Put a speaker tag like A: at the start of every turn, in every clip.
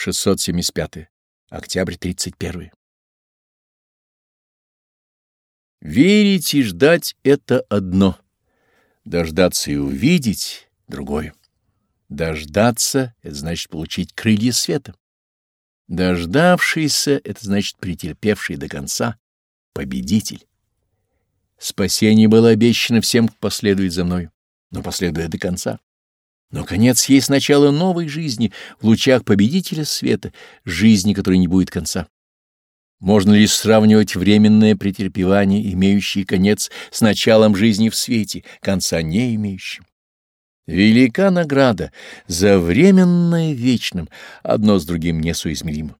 A: 675. Октябрь 31. Верить и ждать — это одно. Дождаться и увидеть — другое. Дождаться — это значит получить крылья света. Дождавшийся — это значит претерпевший до конца, победитель. Спасение было обещано всем, кто последует за мной, но последует до конца. Но конец есть начало новой жизни в лучах победителя света, жизни, которой не будет конца. Можно ли сравнивать временное претерпевание, имеющее конец, с началом жизни в свете, конца не имеющим? Велика награда за временное вечным, одно с другим несоизмеримо.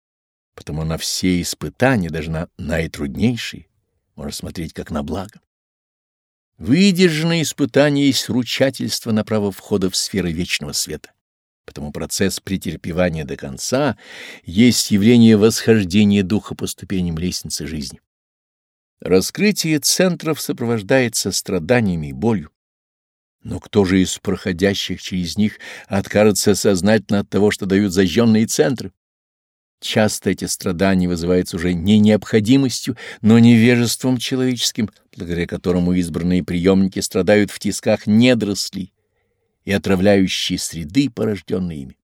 A: Потому на все испытания, даже на наитруднейшие, можно смотреть как на благо. Выдержанное испытание есть ручательство на право входа в сферы вечного света. Потому процесс претерпевания до конца есть явление восхождения духа по ступеням лестницы жизни. Раскрытие центров сопровождается страданиями и болью. Но кто же из проходящих через них откажется сознательно от того, что дают зажженные центры? Часто эти страдания вызываются уже не необходимостью, но невежеством человеческим, благодаря которому избранные приемники страдают в тисках недрослей, и отравляющей среды, порожденной ими.